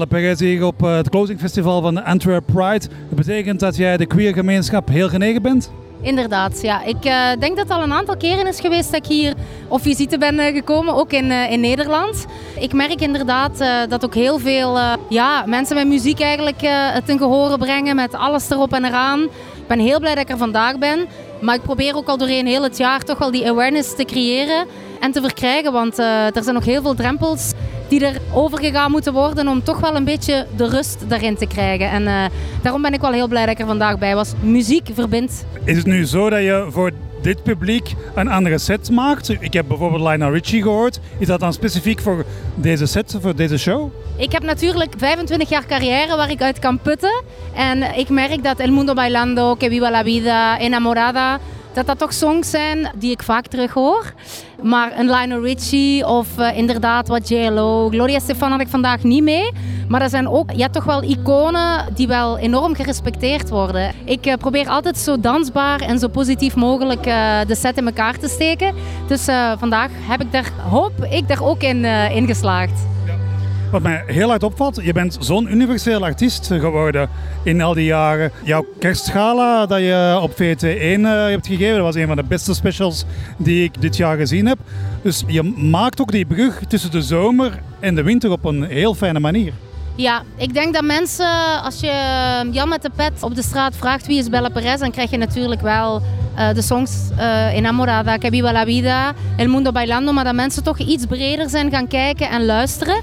Perez hier op het Closing Festival van Antwerp Pride. Dat betekent dat jij de queer gemeenschap heel genegen bent? Inderdaad, ja. Ik uh, denk dat het al een aantal keren is geweest dat ik hier op visite ben uh, gekomen, ook in, in Nederland. Ik merk inderdaad dat ook heel veel ja, mensen met muziek eigenlijk het ten gehore brengen met alles erop en eraan. Ik ben heel blij dat ik er vandaag ben. Maar ik probeer ook al doorheen heel het jaar toch wel die awareness te creëren en te verkrijgen. Want er zijn nog heel veel drempels die er overgegaan moeten worden om toch wel een beetje de rust daarin te krijgen. En uh, daarom ben ik wel heel blij dat ik er vandaag bij was. Muziek verbindt. Is het nu zo dat je voor dit publiek een andere set maakt? Ik heb bijvoorbeeld Lionel Richie gehoord. Is dat dan specifiek voor deze set, voor deze show? Ik heb natuurlijk 25 jaar carrière waar ik uit kan putten. En ik merk dat El Mundo Bailando, Que Viva la Vida, Enamorada dat dat toch songs zijn die ik vaak terug hoor. Maar een Lionel Richie of uh, inderdaad wat JLO, Gloria Stefan had ik vandaag niet mee. Maar er zijn ook ja, toch wel iconen die wel enorm gerespecteerd worden. Ik uh, probeer altijd zo dansbaar en zo positief mogelijk uh, de set in elkaar te steken. Dus vandaag heb ik daar, hoop ik daar ook in, in geslaagd. Wat mij heel hard opvalt, je bent zo'n universeel artiest geworden in al die jaren. Jouw kerstgala dat je op VT1 uh, hebt gegeven, dat was een van de beste specials die ik dit jaar gezien heb. Dus je maakt ook die brug tussen de zomer en de winter op een heel fijne manier. Ja, ik denk dat mensen, als je Jan met de pet op de straat vraagt wie is Bella Perez, dan krijg je natuurlijk wel uh, de songs uh, Enamorada, Que Viva la Vida, El Mundo Bailando, maar dat mensen toch iets breder zijn gaan kijken en luisteren.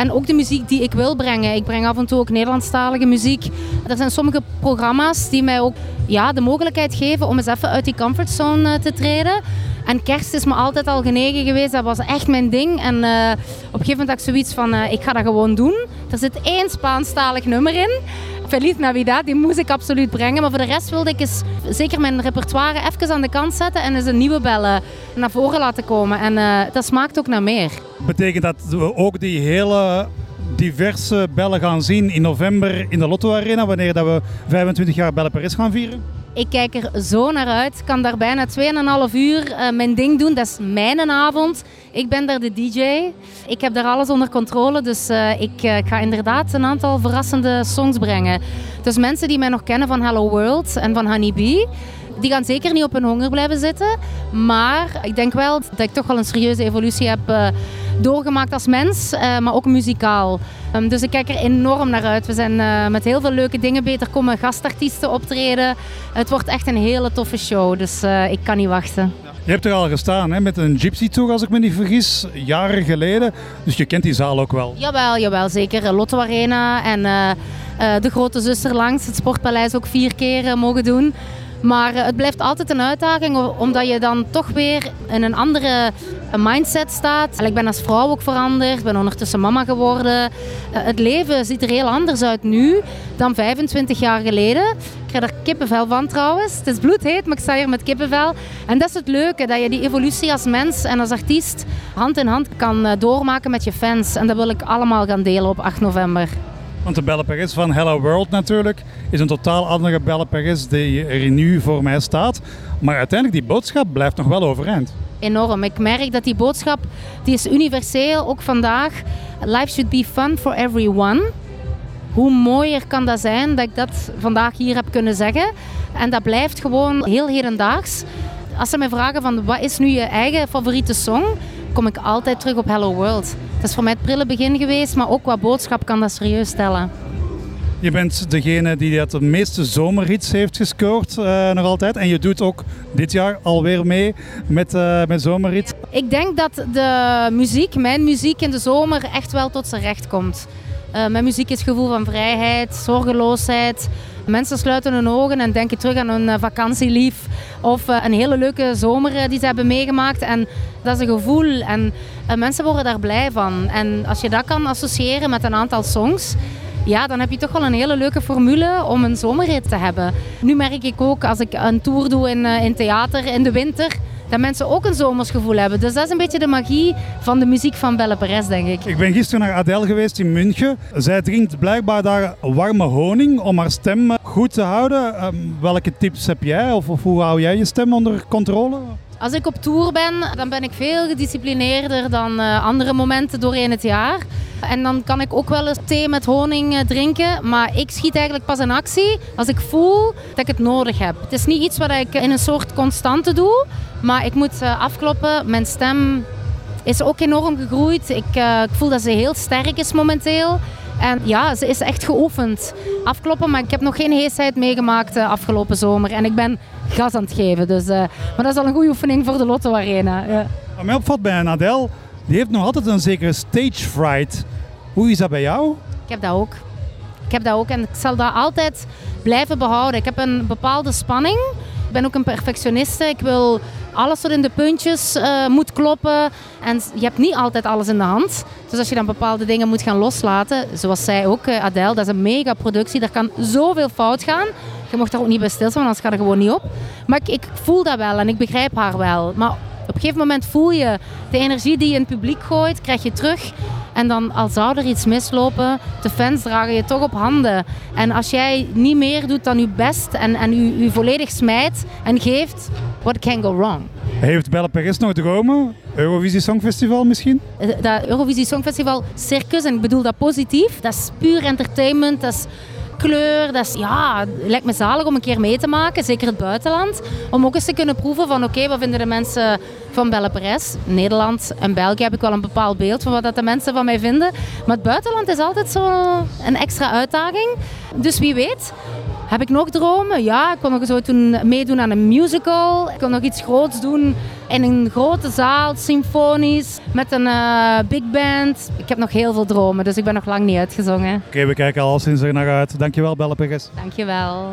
En ook de muziek die ik wil brengen. Ik breng af en toe ook Nederlandstalige muziek. Er zijn sommige programma's die mij ook ja, de mogelijkheid geven om eens even uit die comfortzone uh, te treden. En kerst is me altijd al genegen geweest. Dat was echt mijn ding. En uh, op een gegeven moment had ik zoiets van, uh, ik ga dat gewoon doen. Er zit één Spaanstalig nummer in. Feliz Navidad, die moest ik absoluut brengen. Maar voor de rest wilde ik eens zeker mijn repertoire even aan de kant zetten en eens een nieuwe bellen naar voren laten komen. En uh, dat smaakt ook naar meer. Betekent dat we ook die hele diverse bellen gaan zien in november in de Lotto Arena, wanneer dat we 25 jaar Bellen Paris gaan vieren? Ik kijk er zo naar uit. Ik kan daar bijna 2,5 uur uh, mijn ding doen. Dat is mijn avond. Ik ben daar de DJ. Ik heb daar alles onder controle. Dus uh, ik uh, ga inderdaad een aantal verrassende songs brengen. Dus mensen die mij nog kennen van Hello World en van Honeybee die gaan zeker niet op hun honger blijven zitten. Maar ik denk wel dat ik toch wel een serieuze evolutie heb doorgemaakt als mens, uh, maar ook muzikaal. Um, dus ik kijk er enorm naar uit. We zijn uh, met heel veel leuke dingen beter komen gastartiesten optreden. Het wordt echt een hele toffe show, dus ik kan niet wachten. Je hebt er al gestaan hè, met een Gypsy Tour, als ik me niet vergis, jaren geleden. Dus je kent die zaal ook wel. Jawel, jawel zeker. Lotto Arena en de grote zuster langs, het Sportpaleis ook vier keer mogen doen. Maar eh, het blijft altijd een uitdaging, omdat je dan toch weer in een andere mindset staat. Ik ben als vrouw ook veranderd, ben ondertussen mama geworden. Eh, het leven ziet er heel anders uit nu dan 25 jaar geleden. Ik krijg er kippenvel van trouwens. Het is bloedheet, maar ik sta hier met kippenvel. En dat is het leuke, dat je die evolutie als mens en als artiest hand in hand kan eh, doormaken met je fans. En dat wil ik allemaal gaan delen op 8 november. Want de Belle van Hello World natuurlijk is een totaal andere Belle die er nu voor mij staat. Maar uiteindelijk, die boodschap blijft nog wel overeind. Enorm. Ik merk dat die boodschap, die is universeel, ook vandaag. Life should be fun for everyone. Hoe mooier kan dat zijn dat ik dat vandaag hier heb kunnen zeggen. En dat blijft gewoon heel hedendaags. Als ze mij vragen van wat is nu je eigen favoriete song, kom ik altijd terug op Hello World. Het is voor mij het prille begin geweest, maar ook qua boodschap kan dat serieus stellen. Je bent degene die de meeste zomerhits heeft gescoord, uh, nog altijd. En je doet ook dit jaar alweer mee met, uh, met zomerhits. Ik denk dat de muziek, mijn muziek in de zomer, echt wel tot zijn recht komt. Uh, mijn muziek is het gevoel van vrijheid, zorgeloosheid. Mensen sluiten hun ogen en denken terug aan hun vakantielief. Of een hele leuke zomer die ze hebben meegemaakt. En dat is een gevoel en mensen worden daar blij van. En als je dat kan associëren met een aantal songs, ja, dan heb je toch wel een hele leuke formule om een zomerrit te hebben. Nu merk ik ook als ik een tour doe in, in theater in de winter, dat mensen ook een zomersgevoel hebben. Dus dat is een beetje de magie van de muziek van Belle Perez, denk ik. Ik ben gisteren naar Adele geweest in München. Zij drinkt blijkbaar daar warme honing om haar stem goed te houden. Um, welke tips heb jij of, of hoe hou jij je stem onder controle? Als ik op tour ben, dan ben ik veel gedisciplineerder dan uh, andere momenten doorheen het jaar. En dan kan ik ook wel eens thee met honing eh, drinken. Maar ik schiet eigenlijk pas in actie als ik voel dat ik het nodig heb. Het is niet iets wat ik in een soort constante doe. Maar ik moet eh, afkloppen. Mijn stem is ook enorm gegroeid. Ik, uh, ik voel dat ze heel sterk is momenteel. En ja, ze is echt geoefend. Afkloppen, maar ik heb nog geen heesheid meegemaakt uh, afgelopen zomer. En ik ben gas aan het geven. Dus, maar dat is al een goede oefening voor de Lotto Arena. Ja. Wat mij opvalt bij Adele, die heeft nog altijd een zekere stage fright. Hoe is dat bij jou? Ik heb dat ook. Ik heb dat ook en ik zal dat altijd blijven behouden. Ik heb een bepaalde spanning. Ik ben ook een perfectioniste. Ik wil alles tot in de puntjes uh, moet kloppen. En je hebt niet altijd alles in de hand. Dus als je dan bepaalde dingen moet gaan loslaten, zoals zij ook, uh, Adele, dat is een mega productie. Daar kan zoveel fout gaan. Je mocht daar ook niet bij stilstaan, want anders gaat het gewoon niet op. Maar ik, ik voel dat wel en ik begrijp haar wel. Maar een gegeven moment voel je de energie die je in het publiek gooit, krijg je terug. En dan, al zou er iets mislopen, de fans dragen je toch op handen. En als jij niet meer doet dan je best en, en je, je volledig smijt en geeft, what can go wrong? Heeft Belle Perez nog dromen? Eurovisie Songfestival misschien? Dat Eurovisie Songfestival circus, en ik bedoel dat positief, dat is puur entertainment, dat is kleur. Dat is, ja, lijkt me zalig om een keer mee te maken, zeker het buitenland. Om ook eens te kunnen proeven van oké, wat vinden de mensen van Belle Perez? Nederland en België heb ik wel een bepaald beeld van wat dat de mensen van mij vinden. Maar het buitenland is altijd zo een extra uitdaging. Dus wie weet. Heb ik nog dromen? Ja, ik kon nog zo toen meedoen aan een musical. Ik kon nog iets groots doen in een grote zaal, symfonisch, met een uh, big band. Ik heb nog heel veel dromen, dus ik ben nog lang niet uitgezongen. Oké, okay, we kijken al sinds er naar uit. Dankjewel, Belle Perez. Dankjewel.